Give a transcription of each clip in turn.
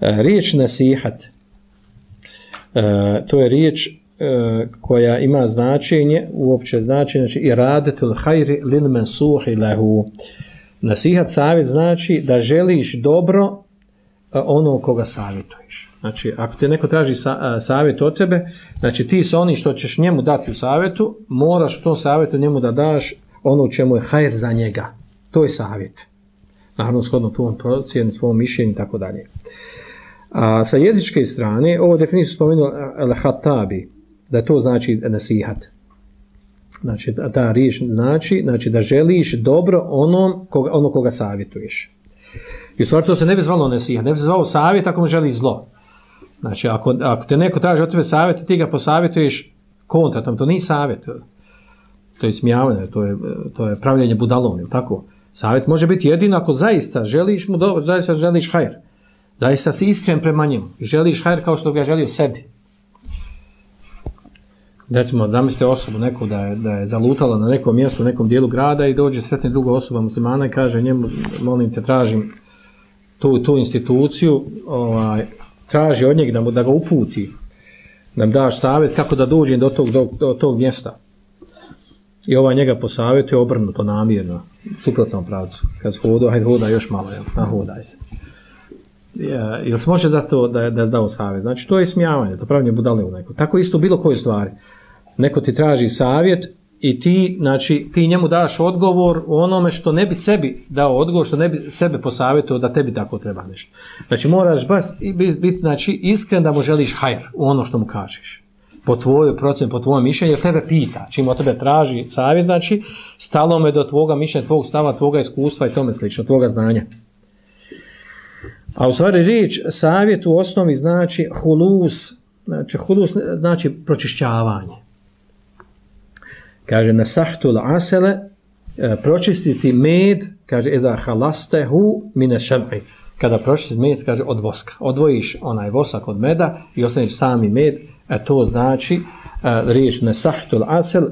Eh, riječ nasihat, eh, to je riječ eh, koja ima značenje, uopće značenje, znači iradetul hajri lil mensuhi lehu. Nasihat savjet znači da želiš dobro ono koga savjetuješ. Znači, ako te neko traži sa, savjet od tebe, znači ti sa onim što ćeš njemu dati u savjetu, moraš u tom savjetu njemu da daš ono čemu je hajr za njega. To je savjet. Naravno, shodno tu on procijeni svoj mišljenju i tako dalje. A sa jezičke strane, ovo definiciju spomenuo al-hatabi, da to znači nasihat. Znači, ta riječ znači, znači da želiš dobro onom koga, ono koga savjetuješ. I u stvari to se ne bi zvalo nasihat, ne bi se zvalo savjet ako mu želi zlo. Znači, ako, ako te neko traži od tebe savjet, ti ga posavjetuješ kontra, to nije savjet. To je smijavanje, to je, to je pravljenje budalom, ili tako? Savjet može biti jedino ako zaista želiš mu dobro, zaista želiš hajr. Zaista si iskren prema njemu. Želiš hajr kao što ga želio sebi. Recimo, zamislite osobu neku da je, da je zalutala na nekom mjestu, nekom dijelu grada i dođe sretni druga osoba muslimana i kaže njemu, molim te, tražim tu, tu instituciju, ovaj, traži od njega da, mu, da ga uputi, da mu daš savjet kako da dođem do tog, do, do tog mjesta. I ovaj njega po savjetu je obrnuto namjerno, suprotnom pravcu. Kad hodo, hajde hoda još malo, jel, nahodaj se. Ja, ili se može da to da da dao savjet? Znači, to je smijavanje, to pravnje budale u neko. Tako isto bilo koje stvari. Neko ti traži savjet i ti, znači, ti njemu daš odgovor u onome što ne bi sebi dao odgovor, što ne bi sebe posavjetio da tebi tako treba nešto. Znači, moraš baš biti, bit, znači, iskren da mu želiš hajr u ono što mu kažeš po tvojoj procjeni, po tvojom mišljenju, jer tebe pita, čim od tebe traži savjet, znači, stalo me do tvoga mišljenja, tvog stava, tvoga iskustva i tome slično, tvoga znanja. A u stvari riječ savjet u osnovi znači hulus, znači hulus znači pročišćavanje. Kaže na sahtul asele e, pročistiti med, kaže eda halastehu mine šem'i. Kada pročistiti med, kaže od voska. Odvojiš onaj vosak od meda i ostaneš sami med, a to znači a, riječ na sahtul asel,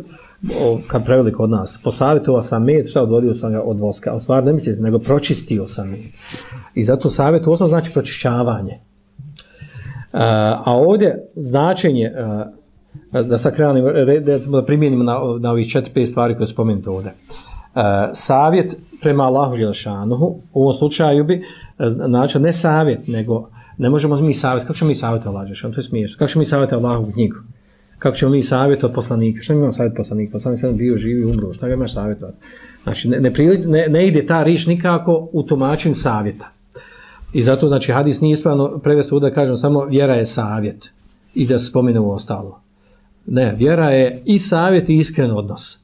o, kad preveli kod nas, posavjetovao sam med, šta odvodio sam ga od voska. U stvari ne misli nego pročistio sam med. I zato savjet u osnovu znači pročišćavanje. A, a ovdje značenje, e, da sad krenim, da primijenimo na, na ovih četiri, pet stvari koje spomenuti ovdje. E, savjet prema Allahu Želešanuhu, u ovom slučaju bi, znači ne savjet, nego ne možemo mi savjet, kako ćemo mi savjeti Allah Želešanuhu, to je smiješno, kako ćemo mi savjeti Allahu knjigu, kako ćemo mi savjet od poslanika, mi imamo savjet poslanika, poslanik sam bio živi, umro, šta ga imaš savjetovati? Znači, ne, ne, ne, ne ide ta riš nikako u tumačenju savjeta. I zato, znači, hadis nije ispravno prevesti da kažem samo vjera je savjet i da se spomene u ostalo. Ne, vjera je i savjet i iskren odnos.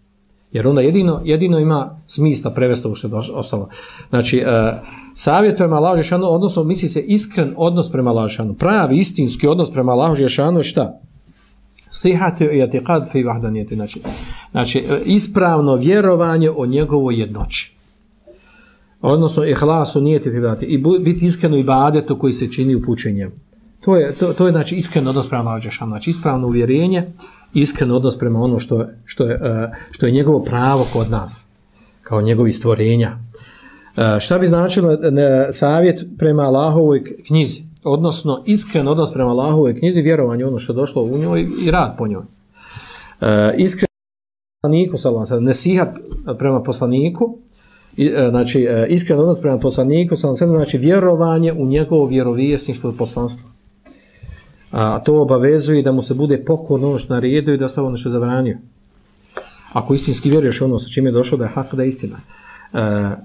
Jer onda jedino, jedino ima smisla prevesti ovo što je ostalo. Znači, uh, savjet prema Allahu Žešanu, odnosno misli se iskren odnos prema Allahu Žešanu. Pravi, istinski odnos prema Allahu Žešanu je šta? Sihate i atiqad fi vahdanijeti. Znači, znači, ispravno vjerovanje o njegovoj jednoći odnosno ihlasu nijeti fibati i biti iskreno ibadetu koji se čini upućenjem. To je, to, to je znači iskreno odnos prema Lađešanu, znači ispravno uvjerenje, iskreno odnos prema ono što, što, je, e, što je njegovo pravo kod nas, kao njegovi stvorenja. E, šta bi značilo e, savjet prema Allahovoj knjizi, odnosno iskren odnos prema Allahove knjizi, vjerovanje ono što je došlo u njoj i rad po njoj. E, iskren poslaniku, nesihat prema poslaniku, I, e, znači, e, iskren odnos prema poslaniku, znači vjerovanje u njegovo vjerovijesništvo i poslanstvo. A to obavezuje da mu se bude pokorno ono što naredio i da stavo ono što je zabranio. Ako istinski vjeruješ ono sa čim je došlo da je hak da je istina. E,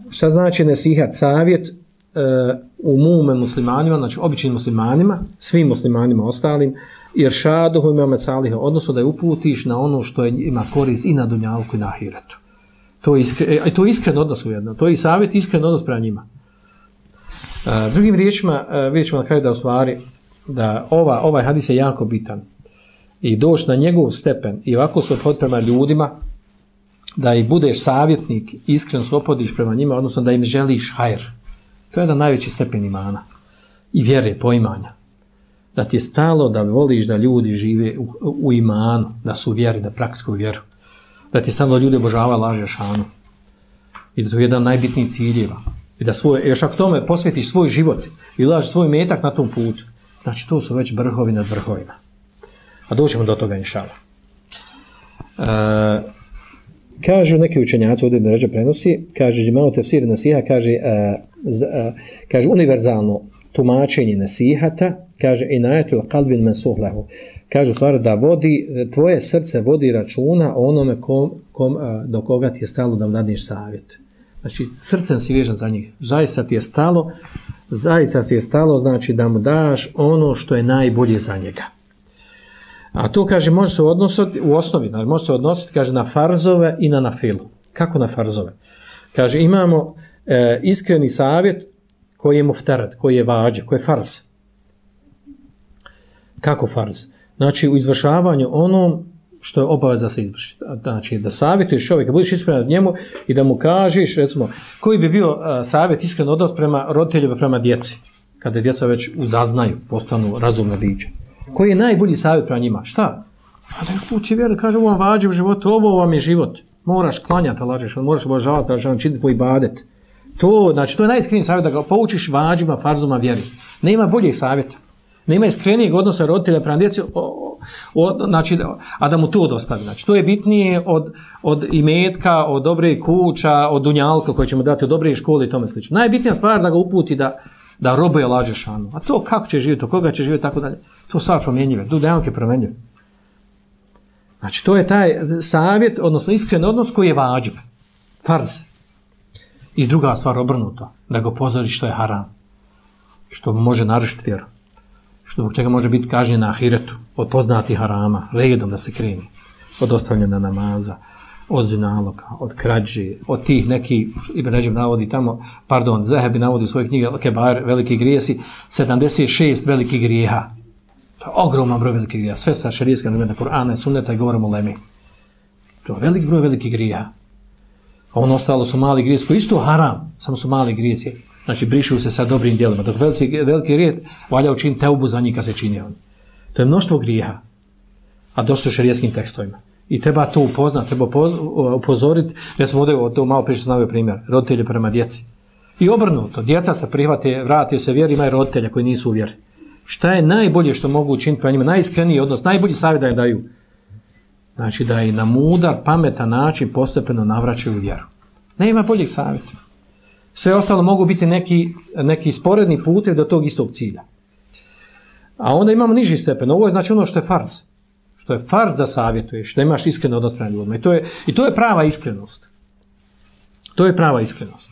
šta znači nesihat? Savjet e, u mume muslimanima, znači običnim muslimanima, svim muslimanima ostalim, jer šaduhu ima mecaliha, odnosno da je uputiš na ono što je, ima korist i na dunjalku i na ahiretu. To je, iskre, e, to je iskren odnos ujedno. To je i savjet iskren odnos prema njima. E, drugim riječima, e, vidjet ćemo na kraju da u stvari da ova, ovaj hadis je jako bitan i doći na njegov stepen i ovako se odhod prema ljudima da i budeš savjetnik iskren se opodiš prema njima odnosno da im želiš hajr to je jedan najveći stepen imana i vjere, poimanja da ti je stalo da voliš da ljudi žive u, u imanu da su vjeri, da praktikuju vjeru da ti samo ljudi obožava laže šanu. I da to je jedan najbitniji ciljeva. i da svoj, još ako tome posvetiš svoj život i laži svoj metak na tom putu, znači to su već vrhovi nad vrhovima. A doćemo do toga, inšala. Uh, kažu neki učenjaci, ovdje Ibn ređe prenosi, kaže, malo tefsir nasiha, kaže, uh, z, uh, kaže, univerzalno tumačenje nasihata, kaže, i najetu kalbin men suhlehu. Kaže, stvar, da vodi, tvoje srce vodi računa o onome kom, kom, uh, do koga ti je stalo da dadniš savjet. Znači, srcem si vježan za njih. Zaista ti je stalo, zaista ti je stalo, znači da mu daš ono što je najbolje za njega. A to, kaže, može se odnositi, u osnovi, znači, može se odnositi, kaže, na farzove i na nafilu. Kako na farzove? Kaže, imamo e, iskreni savjet koji je muftarat, koji je vađa, koji je farz. Kako farz? Znači, u izvršavanju onom što je obaveza se izvršiti. Znači, da savjetuješ čovjeka, budiš iskren od njemu i da mu kažeš, recimo, koji bi bio uh, savjet iskren odnos prema roditeljima, prema djeci, kada djeca već uzaznaju, postanu razumne biće. Koji je najbolji savjet prema njima? Šta? Pa a da put je vjeri, kaže, ovo vam vađe u životu, ovo vam je život. Moraš klanjati, lažeš, moraš obožavati, lažeš, činiti tvoj badet. To, znači, to je najiskreniji savjet da ga poučiš vađima, farzuma, vjeri. Nema boljih savjeta. Nema iskrenijeg odnosa roditelja prema djeci, o, o, znači, a da mu to dostavi. Znači, to je bitnije od, od imetka, od dobre kuća, od dunjalka koje ćemo dati, od dobre škole i tome slično. Najbitnija stvar da ga uputi da, da roboje laže šanu. A to kako će živjeti, koga će živjeti, tako dalje. To stvar promjenjive. Tu dajanke promjenjive. Znači, to je taj savjet, odnosno iskren odnos koji je vađib. Farz. I druga stvar obrnuta. Da ga pozori što je haram. Što može narušiti vjeru što zbog čega može biti kažnjen na ahiretu, od poznati harama, redom da se kreni, od ostavljena namaza, od zinaloga, od krađe, od tih neki, Ibn Ređem navodi tamo, pardon, Zehebi navodi u svojoj knjigi Kebar, veliki grijesi, 76 velikih grijeha. To je ogroman broj velikih grijeha. Sve sa šarijeska nevena Kur'ana i sunneta i govorimo o lemi. To je velik broj velikih grijeha. A ono ostalo su mali grijesi koji isto haram, samo su mali grijesi znači brišu se sa dobrim djelima. Dok veliki, veliki rijed valja učiniti teubu za njih kad se čini on. To je mnoštvo grijeha, a došli su šarijeskim tekstovima. I treba to upoznat, treba upozoriti, ja sam ovdje to malo prišao znao primjer, roditelji prema djeci. I obrnuto, djeca se prihvate, vrati se vjeri, imaju roditelja koji nisu u vjeri. Šta je najbolje što mogu učiniti prema njima, najiskreniji odnos, najbolji savjet da je daju? Znači da je na mudar, pametan način postepeno navraćaju vjeru. Ne ima boljeg savjeta. Sve ostalo mogu biti neki, neki sporedni putev do tog istog cilja. A onda imamo niži stepen. Ovo je znači ono što je farz. Što je farz da savjetuješ, da imaš iskreno odnos prema ljudima. I to, je, I to je prava iskrenost. To je prava iskrenost.